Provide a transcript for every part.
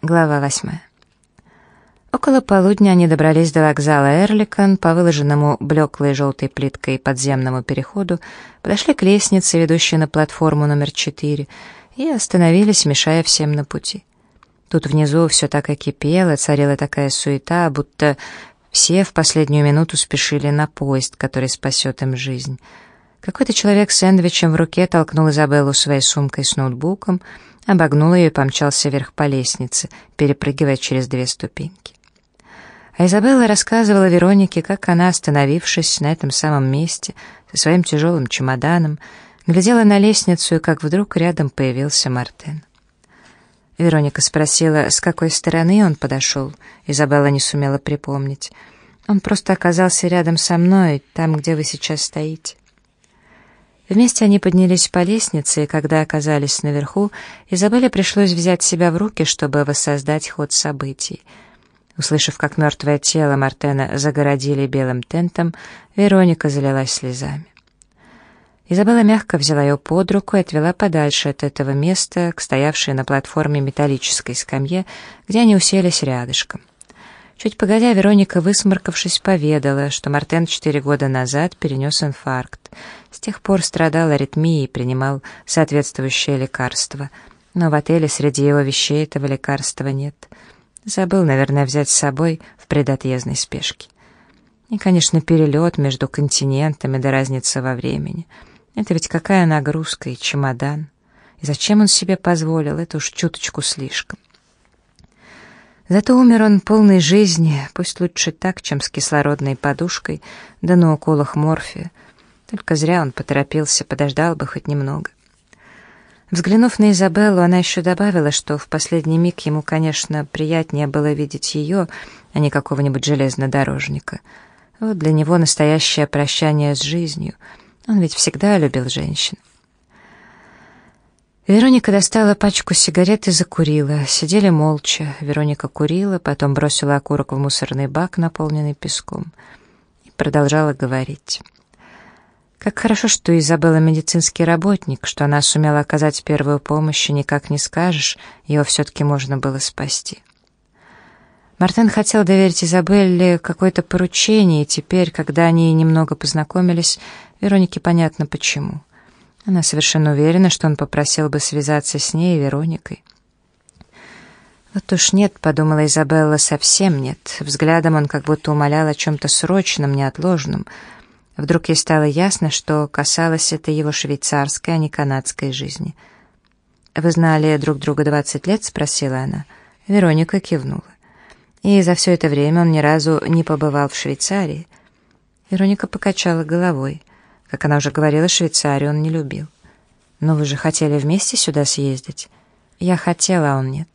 Глава восьмая. Около полудня они добрались до вокзала Эрликон по выложенному блеклой желтой плиткой подземному переходу, подошли к лестнице, ведущей на платформу номер четыре, и остановились, мешая всем на пути. Тут внизу все так и кипело, царила такая суета, будто все в последнюю минуту спешили на поезд, который спасет им жизнь. Какой-то человек с сэндвичем в руке толкнул Изабеллу своей сумкой с ноутбуком — обогнул ее и помчался вверх по лестнице, перепрыгивая через две ступеньки. А Изабелла рассказывала Веронике, как она, остановившись на этом самом месте, со своим тяжелым чемоданом, глядела на лестницу, и как вдруг рядом появился Мартен. Вероника спросила, с какой стороны он подошел. Изабелла не сумела припомнить. «Он просто оказался рядом со мной, там, где вы сейчас стоите». Вместе они поднялись по лестнице, и когда оказались наверху, Изабелле пришлось взять себя в руки, чтобы воссоздать ход событий. Услышав, как мертвое тело Мартена загородили белым тентом, Вероника залилась слезами. Изабелла мягко взяла ее под руку и отвела подальше от этого места, к стоявшей на платформе металлической скамье, где они уселись рядышком. Чуть погодя, Вероника, высморкавшись, поведала, что Мартен четыре года назад перенес инфаркт. С тех пор страдал аритмией и принимал соответствующее лекарство. Но в отеле среди его вещей этого лекарства нет. Забыл, наверное, взять с собой в предотъездной спешке. И, конечно, перелет между континентами до разницы во времени. Это ведь какая нагрузка и чемодан. И зачем он себе позволил, это уж чуточку слишком. Зато умер он полной жизни, пусть лучше так, чем с кислородной подушкой, да на уколах морфия. Только зря он поторопился, подождал бы хоть немного. Взглянув на Изабеллу, она еще добавила, что в последний миг ему, конечно, приятнее было видеть ее, а не какого-нибудь железнодорожника. Вот для него настоящее прощание с жизнью. Он ведь всегда любил женщин. Вероника достала пачку сигарет и закурила. Сидели молча. Вероника курила, потом бросила окурок в мусорный бак, наполненный песком. И продолжала говорить. Как хорошо, что Изабелла медицинский работник, что она сумела оказать первую помощь, и никак не скажешь, его все-таки можно было спасти. Мартен хотел доверить Изабелле какое-то поручение, и теперь, когда они немного познакомились, Веронике понятно почему. Она совершенно уверена, что он попросил бы связаться с ней и Вероникой. «Вот уж нет», — подумала Изабелла, — «совсем нет». Взглядом он как будто умолял о чем-то срочном, неотложном. Вдруг ей стало ясно, что касалось это его швейцарской, а не канадской жизни. «Вы знали друг друга двадцать лет?» — спросила она. Вероника кивнула. «И за все это время он ни разу не побывал в Швейцарии?» Вероника покачала головой. Как она уже говорила, Швейцарию он не любил. «Но вы же хотели вместе сюда съездить?» «Я хотела, а он нет».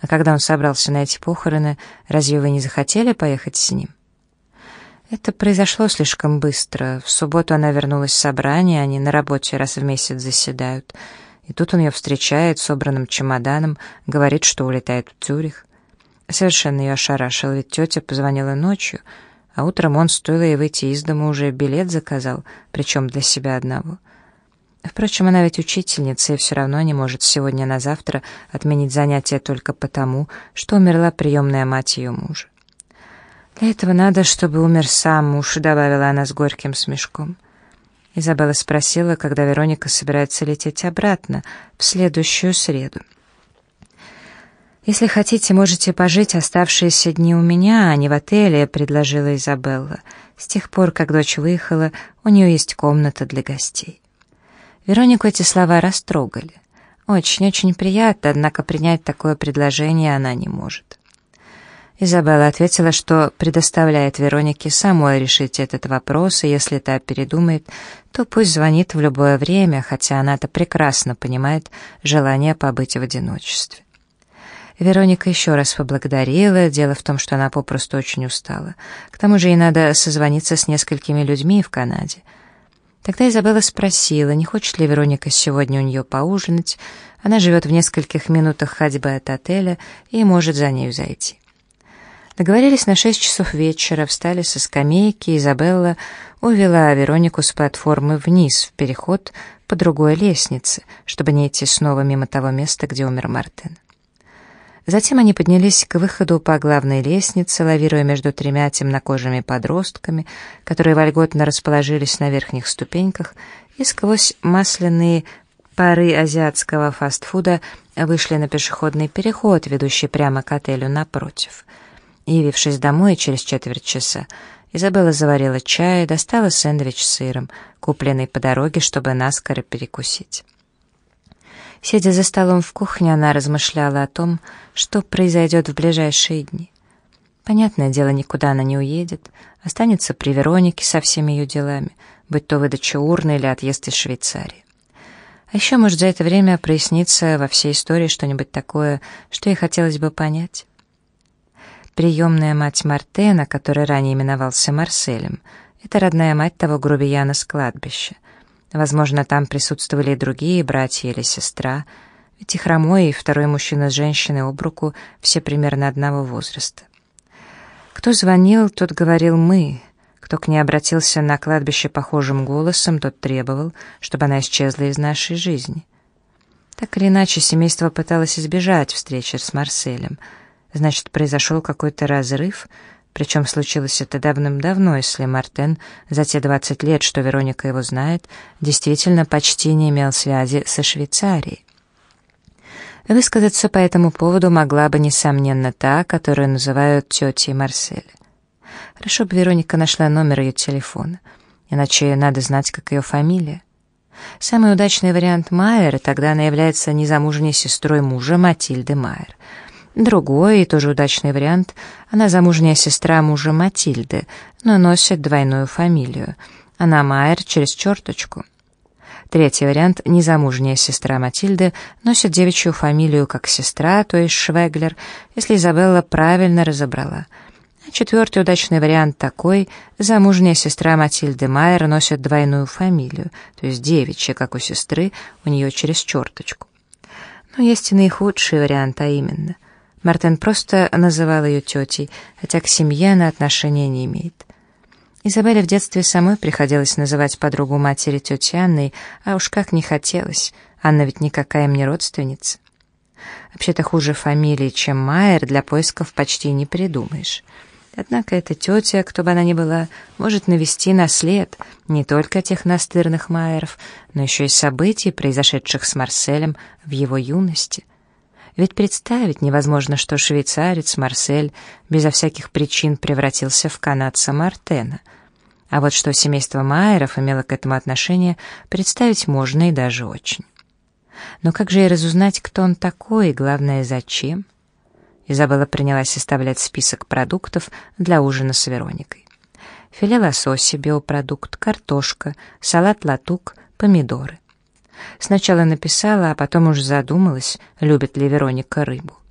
«А когда он собрался на эти похороны, разве вы не захотели поехать с ним?» Это произошло слишком быстро. В субботу она вернулась с собрания, они на работе раз в месяц заседают. И тут он ее встречает собранным чемоданом, говорит, что улетает в Цюрих. Совершенно ее ошарашил, ведь тетя позвонила ночью — а утром он, стоило ей выйти из дома, уже билет заказал, причем для себя одного. Впрочем, она ведь учительница и все равно не может сегодня на завтра отменить занятия только потому, что умерла приемная мать ее мужа. «Для этого надо, чтобы умер сам муж», — добавила она с горьким смешком. Изабелла спросила, когда Вероника собирается лететь обратно, в следующую среду. «Если хотите, можете пожить оставшиеся дни у меня, а не в отеле», — предложила Изабелла. С тех пор, как дочь выехала, у нее есть комната для гостей. Веронику эти слова растрогали. Очень-очень приятно, однако принять такое предложение она не может. Изабелла ответила, что предоставляет Веронике самой решить этот вопрос, и если та передумает, то пусть звонит в любое время, хотя она-то прекрасно понимает желание побыть в одиночестве. Вероника еще раз поблагодарила. Дело в том, что она попросту очень устала. К тому же ей надо созвониться с несколькими людьми в Канаде. Тогда Изабелла спросила, не хочет ли Вероника сегодня у нее поужинать. Она живет в нескольких минутах ходьбы от отеля и может за нею зайти. Договорились на шесть часов вечера, встали со скамейки, Изабелла увела Веронику с платформы вниз, в переход по другой лестнице, чтобы не идти снова мимо того места, где умер Мартин. Затем они поднялись к выходу по главной лестнице, лавируя между тремя темнокожими подростками, которые вольготно расположились на верхних ступеньках, и сквозь масляные пары азиатского фастфуда вышли на пешеходный переход, ведущий прямо к отелю напротив. Явившись домой через четверть часа, Изабелла заварила чай и достала сэндвич с сыром, купленный по дороге, чтобы наскоро перекусить. Сидя за столом в кухне, она размышляла о том, что произойдет в ближайшие дни. Понятное дело, никуда она не уедет, останется при Веронике со всеми ее делами, будь то выдача урны или отъезд из Швейцарии. А еще, может, за это время прояснится во всей истории что-нибудь такое, что ей хотелось бы понять. Приемная мать Мартена, который ранее именовался Марселем, это родная мать того грубияна с кладбища. Возможно, там присутствовали и другие братья или сестра, ведь и хромой, и второй мужчина с женщиной об руку все примерно одного возраста. Кто звонил, тот говорил «мы», кто к ней обратился на кладбище похожим голосом, тот требовал, чтобы она исчезла из нашей жизни. Так или иначе, семейство пыталось избежать встречи с Марселем. Значит, произошел какой-то разрыв — причем случилось это давным-давно, если Мартен за те 20 лет, что Вероника его знает, действительно почти не имел связи со Швейцарией. Высказаться по этому поводу могла бы, несомненно, та, которую называют тетей Марсель. Хорошо бы Вероника нашла номер ее телефона, иначе надо знать, как ее фамилия. Самый удачный вариант Майер, тогда она является незамужней сестрой мужа Матильды Майер — Другой и тоже удачный вариант — она замужняя сестра мужа Матильды, но носит двойную фамилию. Она Майер через черточку. Третий вариант — незамужняя сестра Матильды носит девичью фамилию как сестра, то есть Швеглер, если Изабелла правильно разобрала. А четвертый удачный вариант такой — замужняя сестра Матильды Майер носит двойную фамилию, то есть девичья, как у сестры, у нее через черточку. Но есть и наихудший вариант, а именно — Мартен просто называл ее тетей, хотя к семье она отношения не имеет. Изабелле в детстве самой приходилось называть подругу матери тетей Анной, а уж как не хотелось, Анна ведь никакая мне родственница. Вообще-то хуже фамилии, чем Майер, для поисков почти не придумаешь. Однако эта тетя, кто бы она ни была, может навести на след не только тех настырных Майеров, но еще и событий, произошедших с Марселем в его юности. Ведь представить невозможно, что швейцарец Марсель безо всяких причин превратился в канадца Мартена. А вот что семейство Майеров имело к этому отношение, представить можно и даже очень. Но как же и разузнать, кто он такой, и главное, зачем? Изабелла принялась составлять список продуктов для ужина с Вероникой. Филе лосося, биопродукт, картошка, салат латук, помидоры. Сначала написала, а потом уж задумалась, любит ли Вероника рыбу.